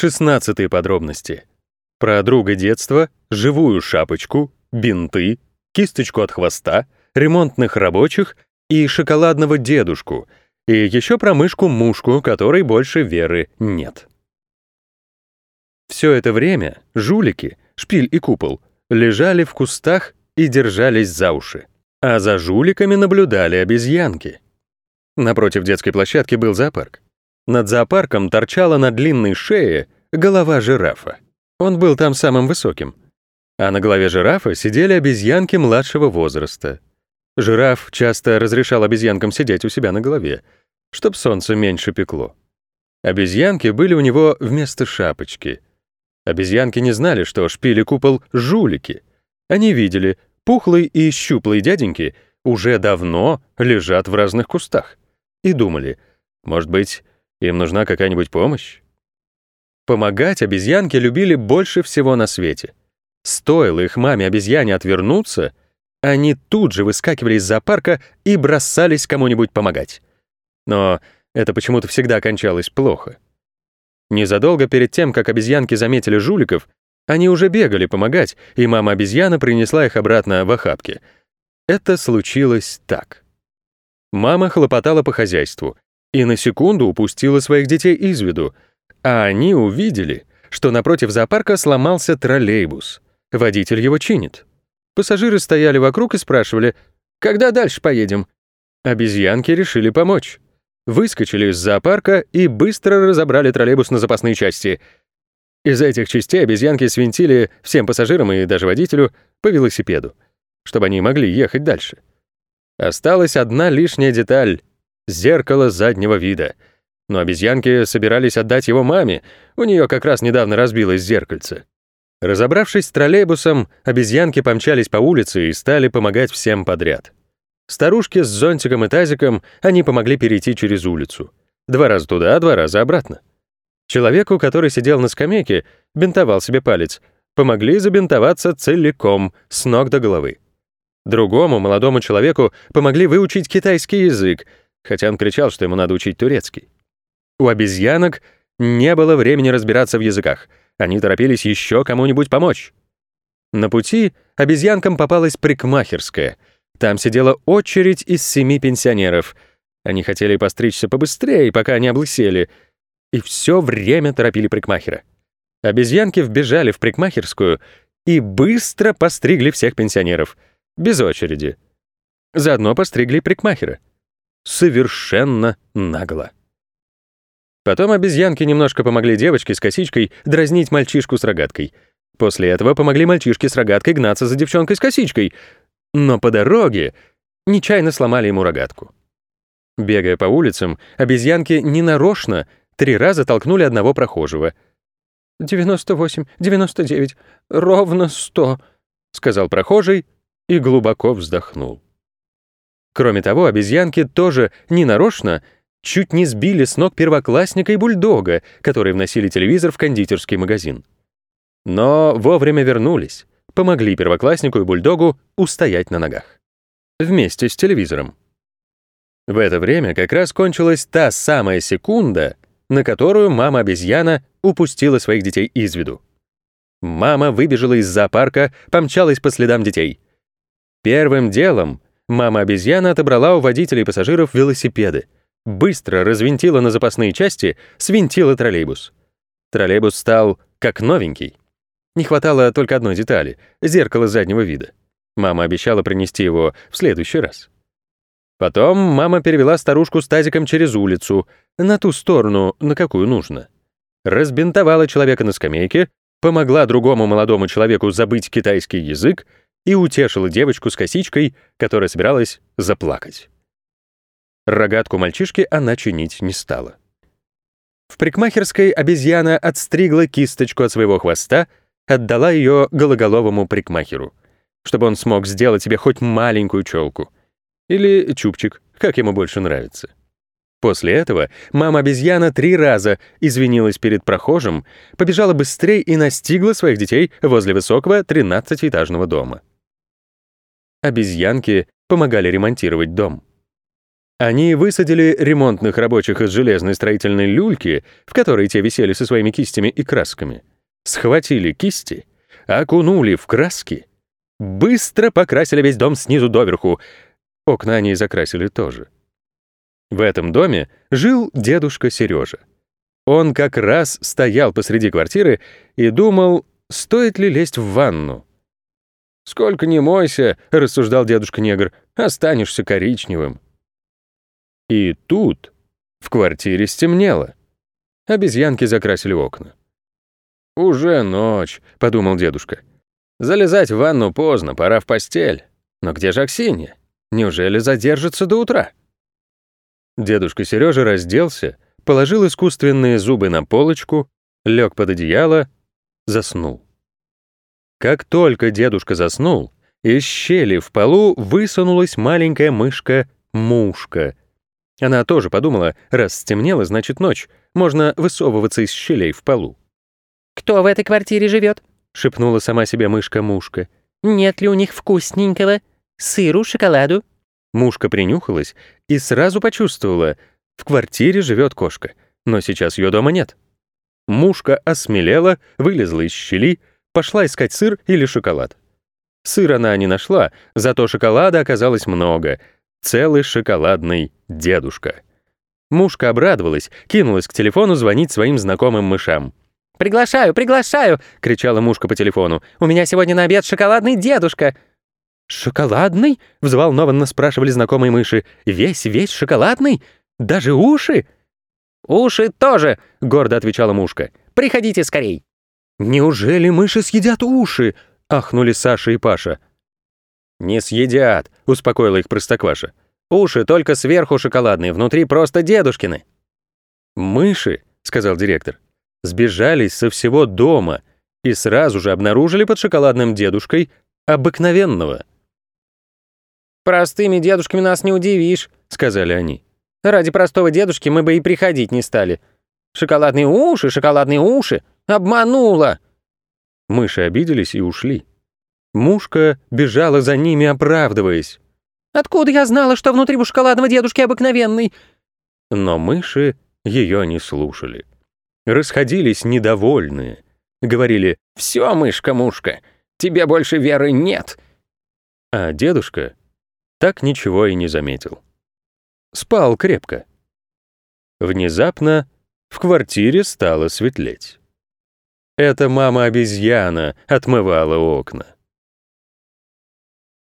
Шестнадцатые подробности. Про друга детства, живую шапочку, бинты, кисточку от хвоста, ремонтных рабочих и шоколадного дедушку, и еще про мышку-мушку, которой больше веры нет. Все это время жулики, шпиль и купол, лежали в кустах и держались за уши. А за жуликами наблюдали обезьянки. Напротив детской площадки был зоопарк. Над зоопарком торчала на длинной шее голова жирафа. Он был там самым высоким. А на голове жирафа сидели обезьянки младшего возраста. Жираф часто разрешал обезьянкам сидеть у себя на голове, чтоб солнце меньше пекло. Обезьянки были у него вместо шапочки. Обезьянки не знали, что шпили купол — жулики. Они видели, пухлый и щуплый дяденьки уже давно лежат в разных кустах. И думали, может быть, им нужна какая-нибудь помощь? Помогать обезьянки любили больше всего на свете. Стоило их маме-обезьяне отвернуться, они тут же выскакивали из зоопарка и бросались кому-нибудь помогать. Но это почему-то всегда кончалось плохо. Незадолго перед тем, как обезьянки заметили жуликов, они уже бегали помогать, и мама-обезьяна принесла их обратно в охапке. Это случилось так. Мама хлопотала по хозяйству и на секунду упустила своих детей из виду, а они увидели, что напротив зоопарка сломался троллейбус. Водитель его чинит. Пассажиры стояли вокруг и спрашивали, «Когда дальше поедем?» Обезьянки решили помочь. Выскочили из зоопарка и быстро разобрали троллейбус на запасные части — из этих частей обезьянки свинтили всем пассажирам и даже водителю по велосипеду, чтобы они могли ехать дальше. Осталась одна лишняя деталь — зеркало заднего вида. Но обезьянки собирались отдать его маме, у нее как раз недавно разбилось зеркальце. Разобравшись с троллейбусом, обезьянки помчались по улице и стали помогать всем подряд. Старушке с зонтиком и тазиком они помогли перейти через улицу. Два раза туда, два раза обратно. Человеку, который сидел на скамейке, бинтовал себе палец, помогли забинтоваться целиком, с ног до головы. Другому молодому человеку помогли выучить китайский язык, хотя он кричал, что ему надо учить турецкий. У обезьянок не было времени разбираться в языках, они торопились еще кому-нибудь помочь. На пути обезьянкам попалась парикмахерская. Там сидела очередь из семи пенсионеров. Они хотели постричься побыстрее, пока они облысели — и все время торопили прикмахера. Обезьянки вбежали в прикмахерскую и быстро постригли всех пенсионеров, без очереди. Заодно постригли прикмахера. Совершенно нагло. Потом обезьянки немножко помогли девочке с косичкой дразнить мальчишку с рогаткой. После этого помогли мальчишке с рогаткой гнаться за девчонкой с косичкой. Но по дороге нечаянно сломали ему рогатку. Бегая по улицам, обезьянки ненарочно Три раза толкнули одного прохожего. «Девяносто восемь, девяносто девять, ровно сто», — сказал прохожий и глубоко вздохнул. Кроме того, обезьянки тоже ненарочно чуть не сбили с ног первоклассника и бульдога, которые вносили телевизор в кондитерский магазин. Но вовремя вернулись, помогли первокласснику и бульдогу устоять на ногах. Вместе с телевизором. В это время как раз кончилась та самая секунда, на которую мама-обезьяна упустила своих детей из виду. Мама выбежала из зоопарка, помчалась по следам детей. Первым делом мама-обезьяна отобрала у водителей пассажиров велосипеды, быстро развинтила на запасные части, свинтила троллейбус. Троллейбус стал как новенький. Не хватало только одной детали — зеркала заднего вида. Мама обещала принести его в следующий раз. Потом мама перевела старушку с тазиком через улицу, на ту сторону, на какую нужно. Разбинтовала человека на скамейке, помогла другому молодому человеку забыть китайский язык и утешила девочку с косичкой, которая собиралась заплакать. Рогатку мальчишки она чинить не стала. В прикмахерской обезьяна отстригла кисточку от своего хвоста, отдала ее гологоловому прикмахеру, чтобы он смог сделать себе хоть маленькую челку — или чупчик, как ему больше нравится. После этого мама-обезьяна три раза извинилась перед прохожим, побежала быстрее и настигла своих детей возле высокого 13-этажного дома. Обезьянки помогали ремонтировать дом. Они высадили ремонтных рабочих из железной строительной люльки, в которой те висели со своими кистями и красками, схватили кисти, окунули в краски, быстро покрасили весь дом снизу доверху. Окна они закрасили тоже. В этом доме жил дедушка Сережа. Он как раз стоял посреди квартиры и думал, стоит ли лезть в ванну. «Сколько не мойся», — рассуждал дедушка-негр, — «останешься коричневым». И тут в квартире стемнело. Обезьянки закрасили окна. «Уже ночь», — подумал дедушка. «Залезать в ванну поздно, пора в постель. Но где же Аксинья? Неужели задержится до утра?» Дедушка Сережа разделся, положил искусственные зубы на полочку, лег под одеяло, заснул. Как только дедушка заснул, из щели в полу высунулась маленькая мышка-мушка. Она тоже подумала, раз стемнело, значит ночь, можно высовываться из щелей в полу. «Кто в этой квартире живет?» — шепнула сама себе мышка-мушка. «Нет ли у них вкусненького? Сыру, шоколаду?» Мушка принюхалась и сразу почувствовала, в квартире живет кошка, но сейчас ее дома нет. Мушка осмелела, вылезла из щели, пошла искать сыр или шоколад. Сыр она не нашла, зато шоколада оказалось много. Целый шоколадный дедушка. Мушка обрадовалась, кинулась к телефону звонить своим знакомым мышам. «Приглашаю, приглашаю!» — кричала мушка по телефону. «У меня сегодня на обед шоколадный дедушка!» «Шоколадный?» — взволнованно спрашивали знакомые мыши. «Весь-весь шоколадный? Даже уши?» «Уши тоже!» — гордо отвечала мушка. «Приходите скорей!» «Неужели мыши съедят уши?» — ахнули Саша и Паша. «Не съедят», — успокоила их Простокваша. «Уши только сверху шоколадные, внутри просто дедушкины». «Мыши», — сказал директор, — «сбежались со всего дома и сразу же обнаружили под шоколадным дедушкой обыкновенного». «Простыми дедушками нас не удивишь», — сказали они. «Ради простого дедушки мы бы и приходить не стали. Шоколадные уши, шоколадные уши. Обманула!» Мыши обиделись и ушли. Мушка бежала за ними, оправдываясь. «Откуда я знала, что внутри у шоколадного дедушки обыкновенный?» Но мыши ее не слушали. Расходились недовольные. Говорили «Все, мышка-мушка, тебе больше веры нет». А дедушка так ничего и не заметил. Спал крепко. Внезапно в квартире стало светлеть. Это мама-обезьяна отмывала окна.